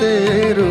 तेरो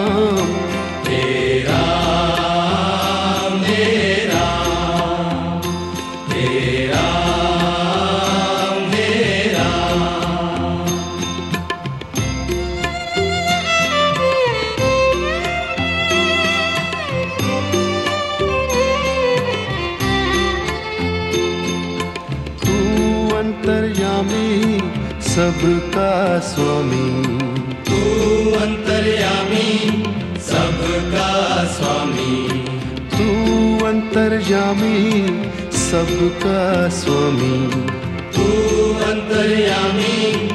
अंतर्यामी सबका स्वामी। तू अंतर्यामी सबका स्वामी। तू अंतर्यामी सबका स्वामी। तू अंतर्यामी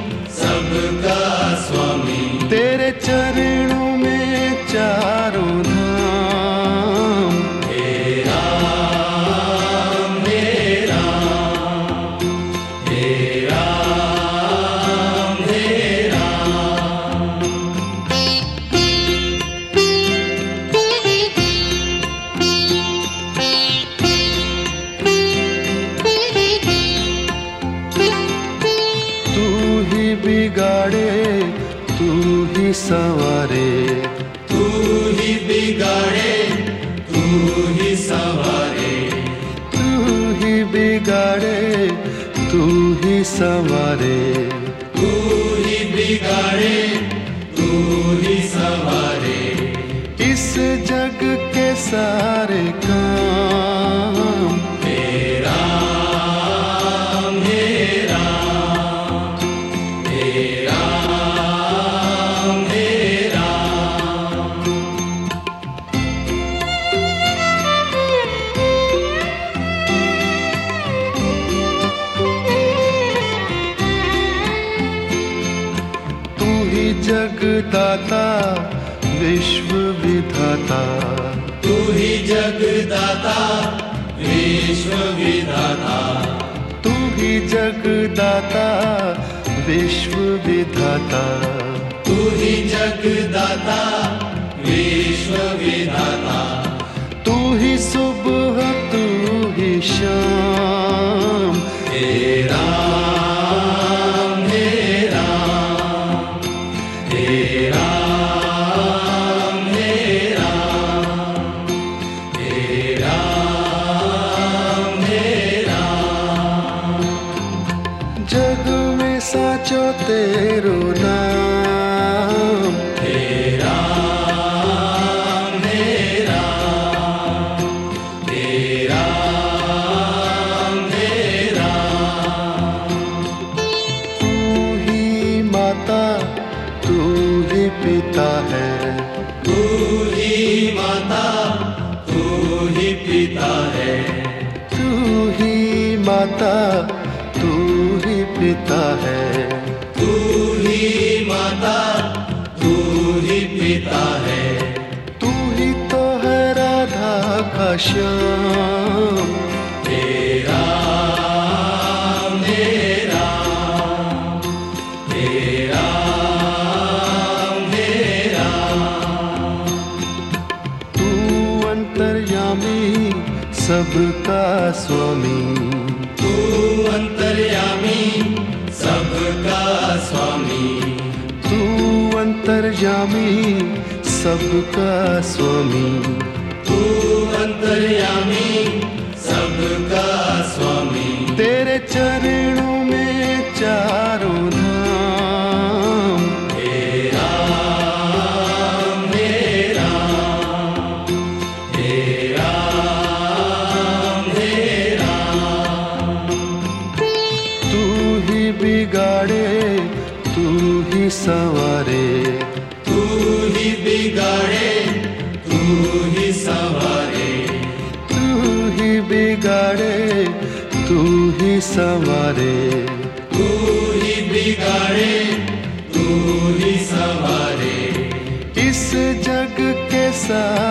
बिगाड़े तू ही संवारे। तू ही बिगाड़े तू ही संवारे। इस जग के सारे विश्व विधाता तू ही जगदाता विश्व विधाता तू ही जगदाता विश्व विधाता तू ही जगदाता विश्व विधाता तू ही सुबह तू ही शाम। तेरा साचो तेरो नाम। तेरा मेरा तेरा मेरा। तू ही माता तू ही पिता है। तू ही माता तू ही पिता है। तू ही माता तू ही। तू ही माता तू ही पिता है। तू ही तो है राधा का श्याम। तेरा मेरा तेरा मेरा। तू अंतर्यामी सबका स्वामी। अंतर्यामी सबका स्वामी। तू अंतर्यामी सबका स्वामी। तू अंतर्यामी सबका स्वामी। तेरे चरणों में चारों संवारे। तू ही बिगाड़े तू ही संवारे। इस जग के सारे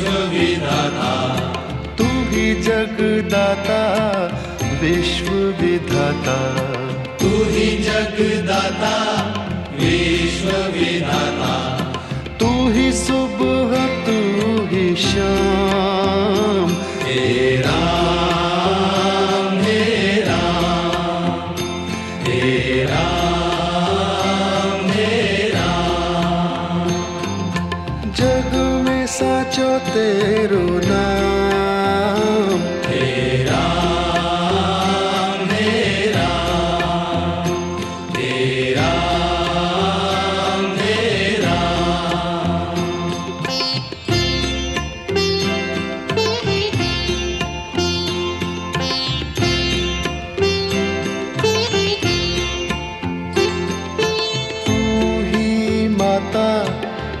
विश्व विधाता तू ही जगदाता विश्व विधाता तू ही जगदाता विश्व विधाता तू ही सुबह तू ही शाम। तेरा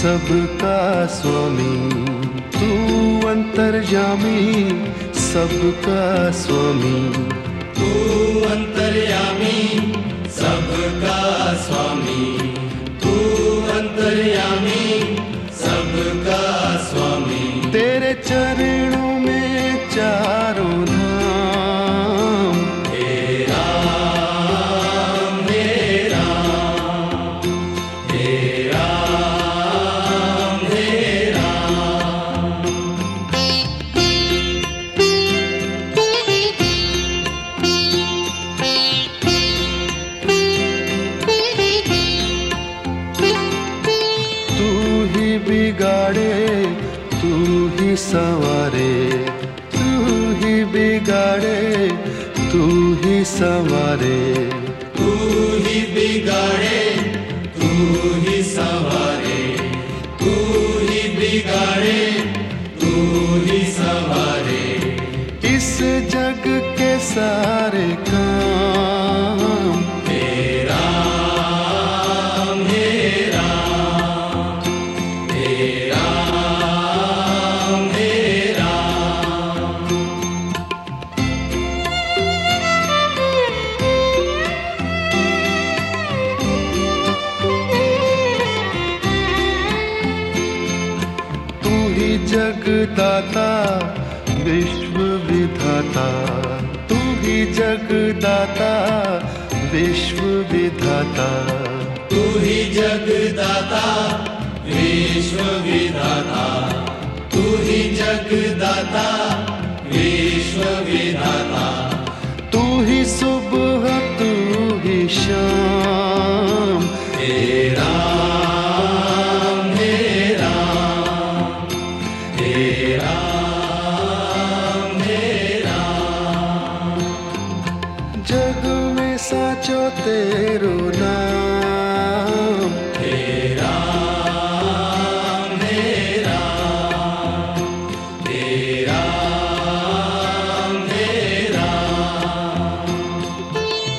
सबका स्वामी तू अंतर्यामी सबका स्वामी। तू अंतर्यामी। संवारे तू ही बिगाड़े तू ही संवारे। तू ही बिगाड़े तू ही सवारे। तू ही बिगाड़े तू ही सवारे। इस जग के सारे जगदाता विश्व विधाता। तू ही जगदाता विश्व विधाता। तू ही जगदाता विश्व विधाता। तू ही जगदाता विश्व विधाता। तू ही सुबह तू ही शाम। तेरो नाम